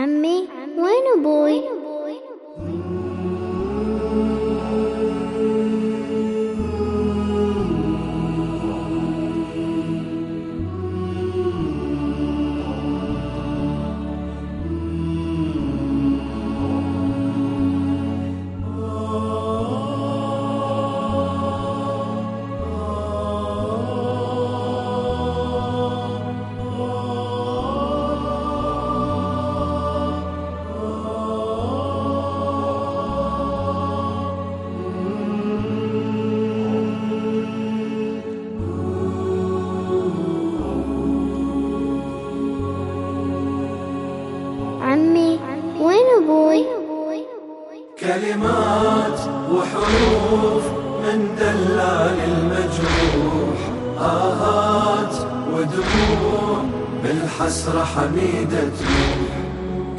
عمي وين أبوي؟ أبوي؟ كلمات وحروف من دلال المجروح. آهات ودموع بالحسرة حميدة تروح.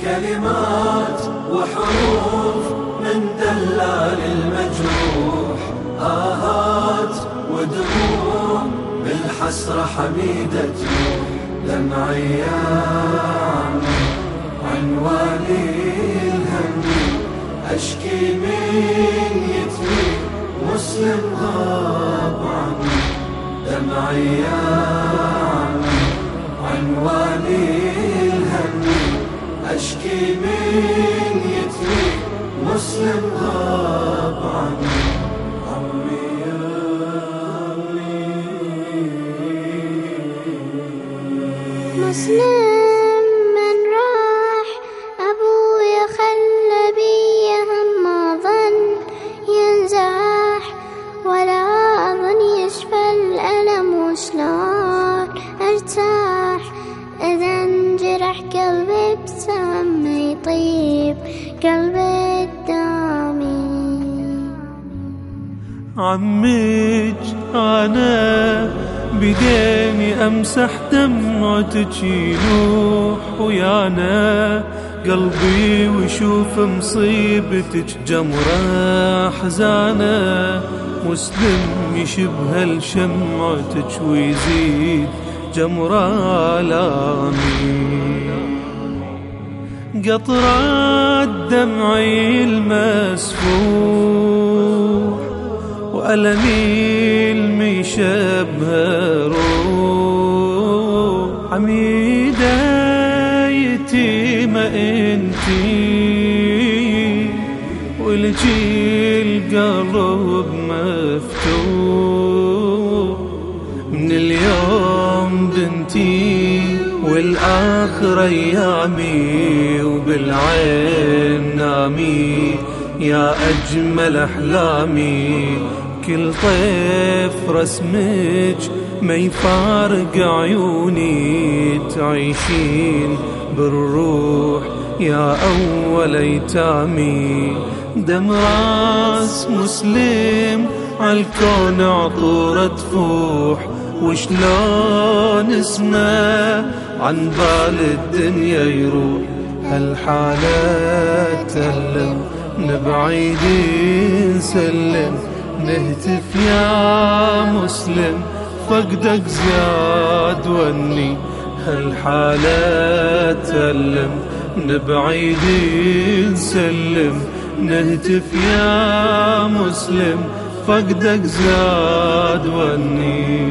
كلمات وحروف من دلال المجروح. آهات ودموع بالحسرة حميدة تروح. دمع أيام عنواني. أشكي من يتمي مسلم غاب عني دمعي عني عنواني الهم أشكي من يتمي مسلم غاب عني عمك أنا بديني أمسح دمعتك ينوح ويانا. قلبي ويشوف مصيبتك جمرة حزانة. مسلم يشبه لشمعتك ويزيد جمرة لامي قطرات دمعي المسفوح وألمي المشبه روح حميدة يتيمة أنتي ولجي القلب مفتوح من اليوم بنتي والآخر أيامي وبالعين نامي يا أجمل أحلامي كل طيف رسمك ما يفارق عيوني تعيشين بالروح يا أول أيتامي. دم راس مسلم عالكون عطورة تفوح. وشلون اسمه عن بال الدنيا يروح. هالحالة تلم نبعيد نسلم. نهتف يا مسلم فقدك زياد وني. هالحالة تلم؟ نبعيد نسلم. نهتف يا مسلم فقدك زاد وني.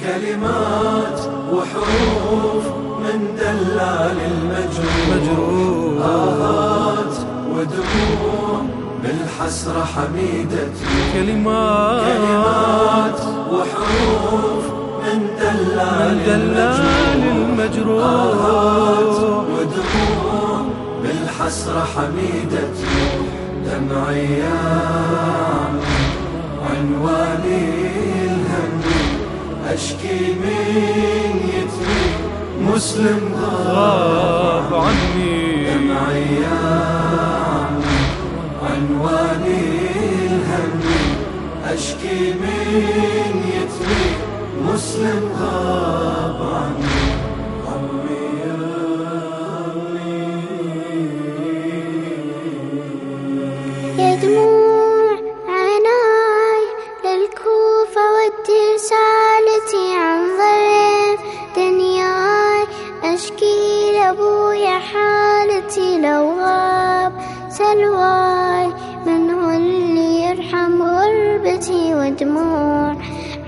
كلمات وحروف من دلال المجروح. مجروح. آهات ودموع بالحسرة حميدة. كلمات كلمات وحروف من دلال من دلال المجروح. آهات ودموع بالحسرة حميدة. دمعي عنواني الهم. أشكي من يتمي مسلم غاب عني. دمعي أشكي من يتمي مسلم غاب عني يا دموع للكوفة عن دنياي. أشكي لأبويا حالي الواي من غربتي ودموع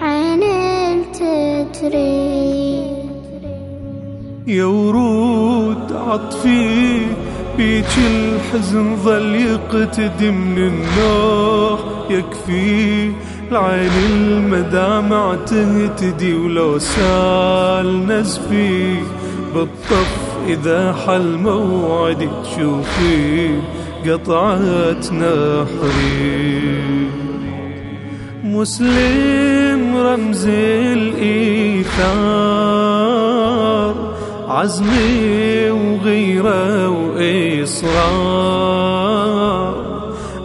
عين تتري يا ورود عطفي بيك الحزن ظل يقتدي من النوح يكفي العين المدامع تهتدي ولو سال نزفي بالطف إذا حل موعدي تشوفي قطعة نحري. مسلم رمز الإيثار عزمي وغيرة وإصرار.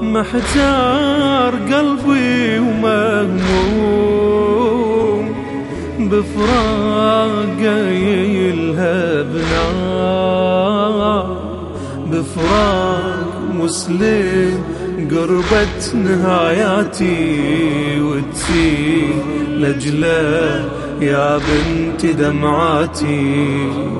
محتار قلبي ومهموم بفراق يلهب نار بفراق مسلم قربت نهاياتي وتسيل لجلة يا بنت دمعاتي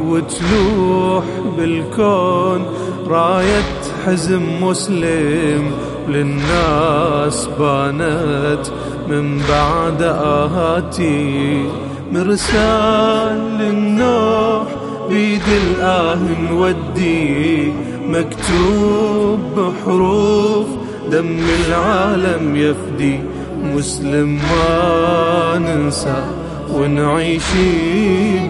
وتلوح بالكون راية حزم مسلم للناس بانت من بعد آهاتي مرسال للنوح بيد الآه نودي مكتوب بحروف دم العالم يفدي مسلم ما ننسى ونعيش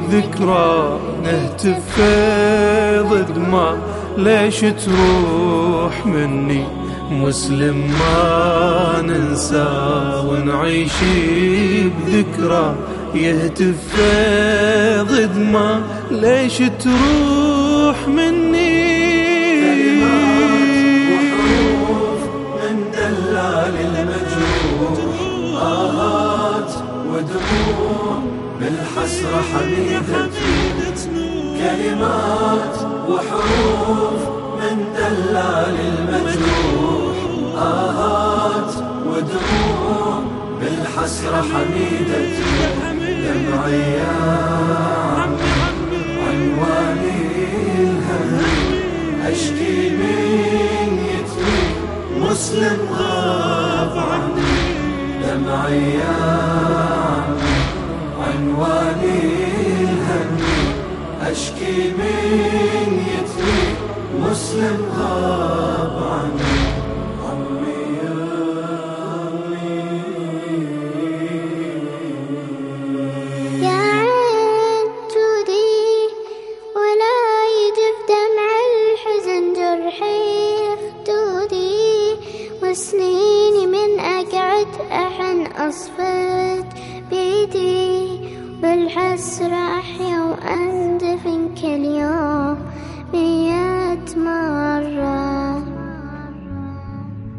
بذكرى نهتف فيض ما ليش تروح مني؟ مسلم ما ننسى ونعيش بذكرى يهتف فيض ما ليش تروح مني؟ بالحسرة حميدتي كلمات وحروف من دلال المجروح. آهات ودموع بالحسرة حميدتي دمعي عنواني الهم. أشكي من يتمي مسلم غاب عني دمعي يا وسنيني من أقعد أحن أصفت بيدي بالحسرة أحيا وأندفن كل يوم مية مرة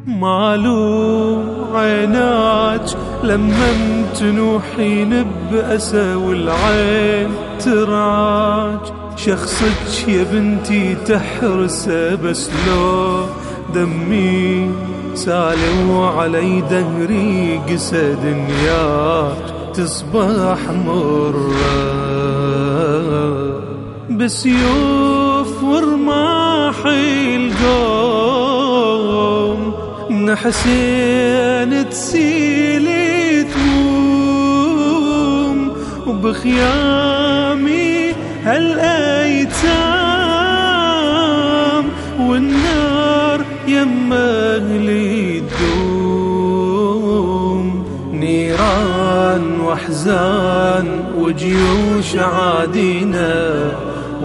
معلوم عيناك لما تنوحين بأسى والعين ترعاك شخصك يا بنتي تحرسه بس لو دمي سالم وعلي دهري قسى دنياك تصبح مرة. بسيوف ورماح القوم نحسين تسيل تموم وبخيامي هالأيتام والنار واحزان وجيوش عادينا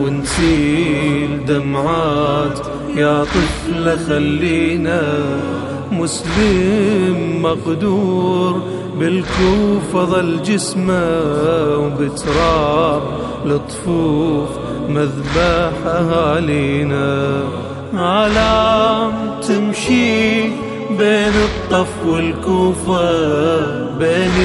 ونسيل دمعات. يا طفلة خلينا مسلم مقدور بالكوفة ظل جسمه وبتراب لطفوف مذبح أهالينا. علام تمشي بين الطف والكوفة بين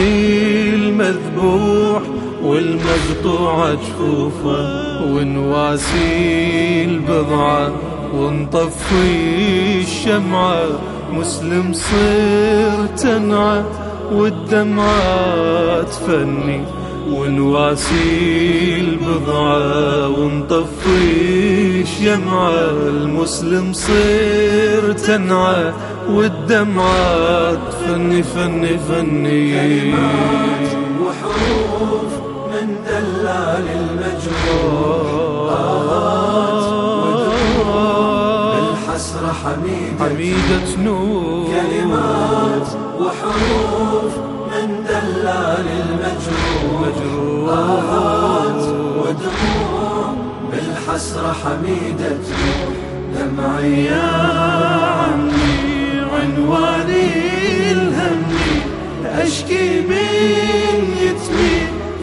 المذبوح والمقطوعة جفوفه ونواسي البضعة ونطفي الشمعة. مسلم صير تنعى والدمعة تفني. ونواسي البضعة ونطفي شمعة المسلم صير تنعى والدمعة تفني فني فني. كلمات وحروف من دلال المجروح. بالحسرة حميدة حميدة نور. كلمات وحروف من دلال المجروح. آهات ودموع بالحسرة حميدة دمعي يا عمي عنواني. أشكي من يتمي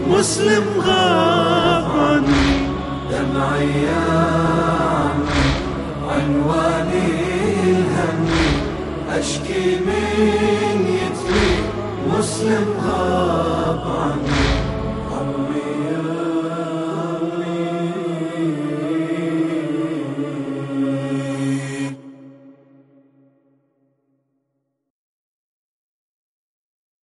مسلم غاب عني دمعي يا عمي عنواني الهمي أشكي من يتمي مسلم غاب عني